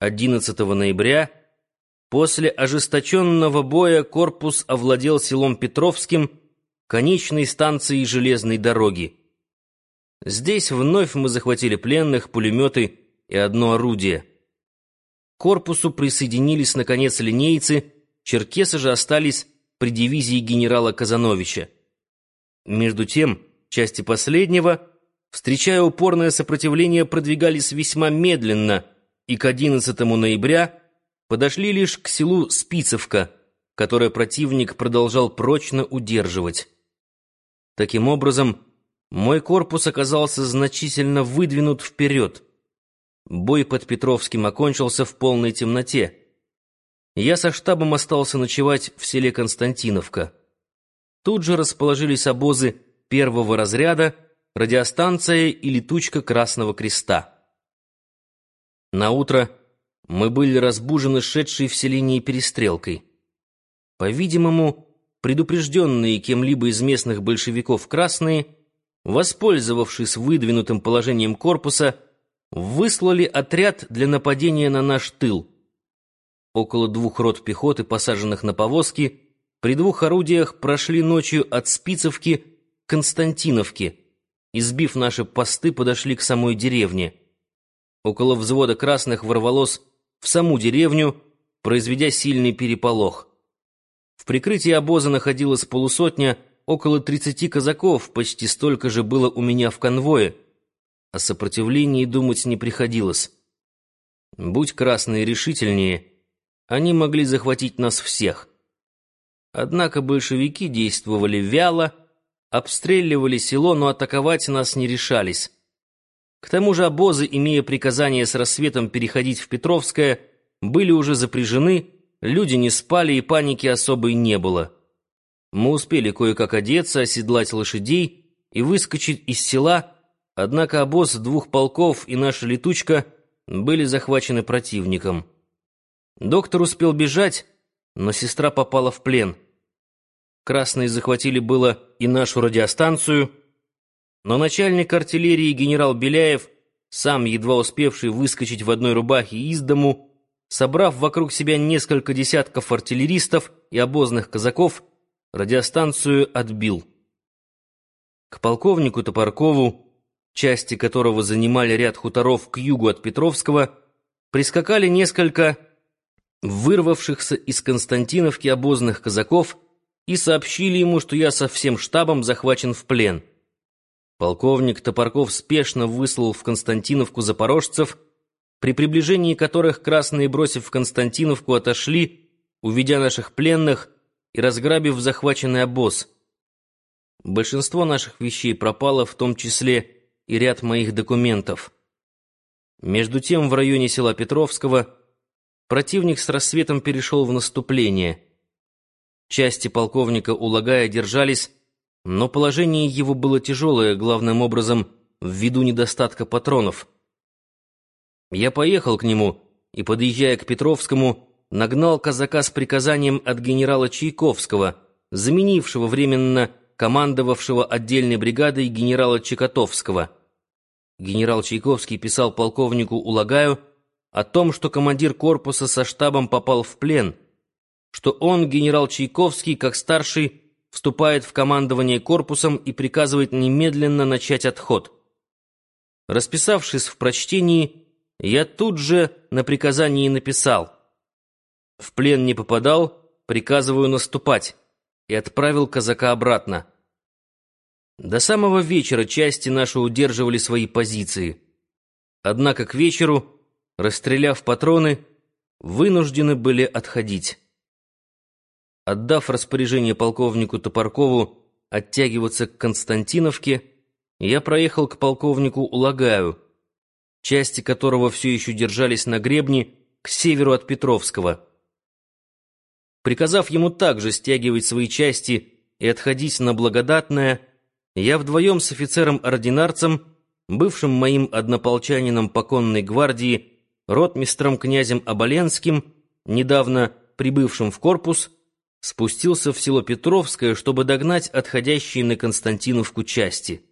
11 ноября после ожесточенного боя корпус овладел селом Петровским, конечной станцией железной дороги. Здесь вновь мы захватили пленных, пулеметы и одно орудие. К корпусу присоединились, наконец, линейцы, черкесы же остались при дивизии генерала Казановича. Между тем, части последнего, встречая упорное сопротивление, продвигались весьма медленно и к 11 ноября подошли лишь к селу Спицевка, которое противник продолжал прочно удерживать. Таким образом, мой корпус оказался значительно выдвинут вперед. Бой под Петровским окончился в полной темноте. Я со штабом остался ночевать в селе Константиновка. Тут же расположились обозы первого разряда, радиостанция и летучка Красного Креста. На утро мы были разбужены шедшей в селении перестрелкой. По-видимому, предупрежденные кем-либо из местных большевиков красные, воспользовавшись выдвинутым положением корпуса, выслали отряд для нападения на наш тыл. Около двух рот пехоты, посаженных на повозки, при двух орудиях прошли ночью от Спицевки к Константиновке, избив наши посты, подошли к самой деревне. Около взвода красных ворвалось в саму деревню, произведя сильный переполох. В прикрытии обоза находилась полусотня, около тридцати казаков, почти столько же было у меня в конвое. О сопротивлении думать не приходилось. Будь красные решительнее, они могли захватить нас всех. Однако большевики действовали вяло, обстреливали село, но атаковать нас не решались. К тому же обозы, имея приказание с рассветом переходить в Петровское, были уже запряжены, люди не спали и паники особой не было. Мы успели кое-как одеться, оседлать лошадей и выскочить из села, однако обоз двух полков и наша летучка были захвачены противником. Доктор успел бежать, но сестра попала в плен. Красные захватили было и нашу радиостанцию, но начальник артиллерии генерал Беляев, сам едва успевший выскочить в одной рубахе из дому, собрав вокруг себя несколько десятков артиллеристов и обозных казаков, радиостанцию отбил. К полковнику Топоркову, части которого занимали ряд хуторов к югу от Петровского, прискакали несколько вырвавшихся из Константиновки обозных казаков и сообщили ему, что я со всем штабом захвачен в плен. Полковник Топорков спешно выслал в Константиновку запорожцев, при приближении которых красные, бросив в Константиновку, отошли, увидя наших пленных и разграбив захваченный обоз. Большинство наших вещей пропало, в том числе и ряд моих документов. Между тем, в районе села Петровского Противник с рассветом перешел в наступление. Части полковника Улагая держались, но положение его было тяжелое, главным образом, ввиду недостатка патронов. Я поехал к нему и, подъезжая к Петровскому, нагнал казака с приказанием от генерала Чайковского, заменившего временно командовавшего отдельной бригадой генерала Чекотовского. Генерал Чайковский писал полковнику Улагаю, о том, что командир корпуса со штабом попал в плен, что он, генерал Чайковский, как старший, вступает в командование корпусом и приказывает немедленно начать отход. Расписавшись в прочтении, я тут же на приказании написал «В плен не попадал, приказываю наступать» и отправил казака обратно. До самого вечера части наши удерживали свои позиции. Однако к вечеру расстреляв патроны, вынуждены были отходить. Отдав распоряжение полковнику Топоркову оттягиваться к Константиновке, я проехал к полковнику Улагаю, части которого все еще держались на гребне к северу от Петровского. Приказав ему также стягивать свои части и отходить на Благодатное, я вдвоем с офицером-ординарцем, бывшим моим однополчанином по конной гвардии, ротмистром князем Оболенским, недавно прибывшим в корпус, спустился в село Петровское, чтобы догнать отходящие на Константиновку части.